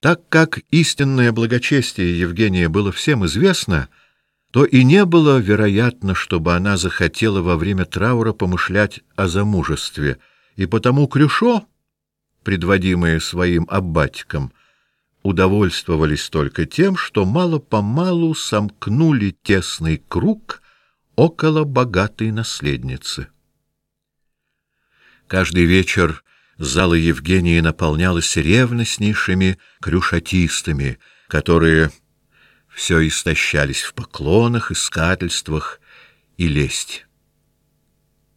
Так как истинное благочестие Евгения было всем известно, то и не было вероятно, чтобы она захотела во время траура помышлять о замужестве, и потому Крюшо, предводимые своим аббатиком, удовольствовались только тем, что мало-помалу сомкнули тесный круг около богатой наследницы. Каждый вечер зала Евгении наполнялась ревностнейшими крюшатистами, которые все истощались в поклонах, искательствах и лести.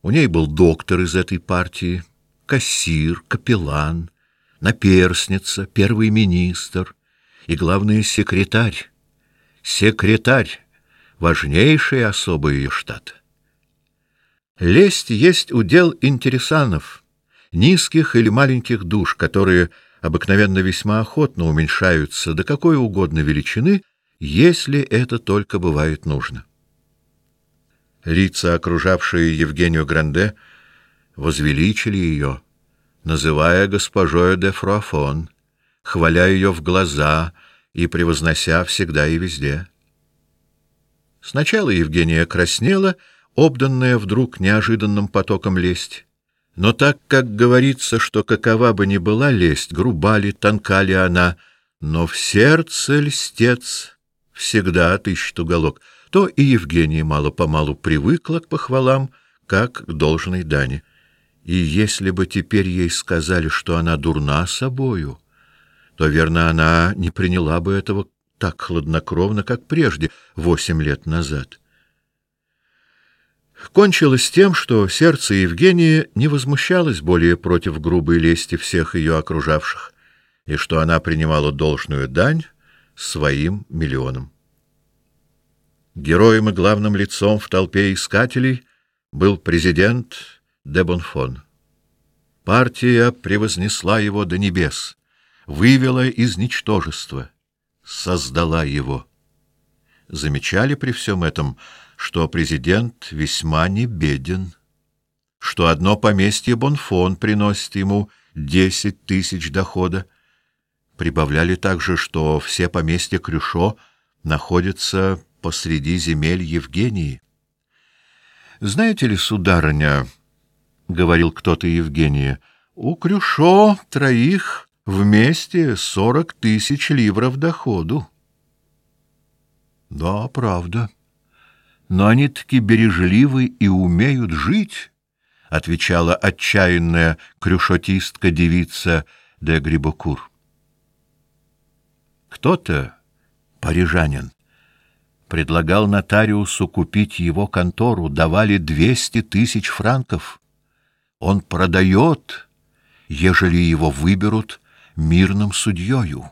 У ней был доктор из этой партии, кассир, капеллан, наперсница, первый министр и, главное, секретарь. Секретарь — важнейшая особа ее штата. Лесть есть удел интересанов, низких или маленьких душ, которые обыкновенно весьма охотно уменьшаются до какой угодно величины, если это только бывает нужно. Лица, окружавшие Евгению Гранде, возвеличили ее, называя госпожой де Фруафон, хваля ее в глаза и превознося всегда и везде. Сначала Евгения краснела, обданная вдруг неожиданным потоком лесть. Но так как говорится, что какова бы ни была лесть, груба ли, тонка ли она, но в сердце льстец всегда отыщет уголок, то и Евгения мало-помалу привыкла к похвалам, как к должной дани. И если бы теперь ей сказали, что она дурна собою, то, верно, она не приняла бы этого так хладнокровно, как прежде, восемь лет назад. Кончилось тем, что сердце Евгении не возмущалось более против грубой лести всех ее окружавших, и что она принимала должную дань своим миллионам. Героем и главным лицом в толпе искателей был президент де Бонфон. Партия превознесла его до небес, вывела из ничтожества, создала его. Замечали при всем этом, что президент весьма не беден, что одно поместье Бонфон приносит ему десять тысяч дохода. Прибавляли также, что все поместья Крюшо находятся посреди земель Евгении. Знаете ли, сударыня, — говорил кто-то Евгения, — у Крюшо троих вместе сорок тысяч ливров доходу. Да, правда. Но они таки бережливы и умеют жить, — отвечала отчаянная крюшотистка-девица де Грибокур. Кто-то, парижанин, предлагал нотариусу купить его контору, давали двести тысяч франков. Он продает, ежели его выберут мирным судьёю.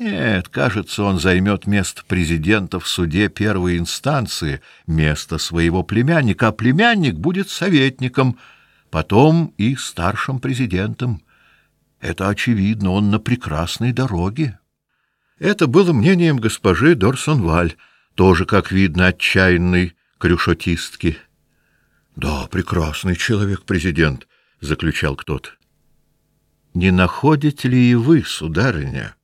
Нет, кажется, он займет место президента в суде первой инстанции, место своего племянника, а племянник будет советником, потом и старшим президентом. Это очевидно, он на прекрасной дороге. Это было мнением госпожи Дорсонваль, тоже, как видно, отчаянной крюшотистки. Да, прекрасный человек президент, заключал кто-то. Не находите ли и вы, сударыня,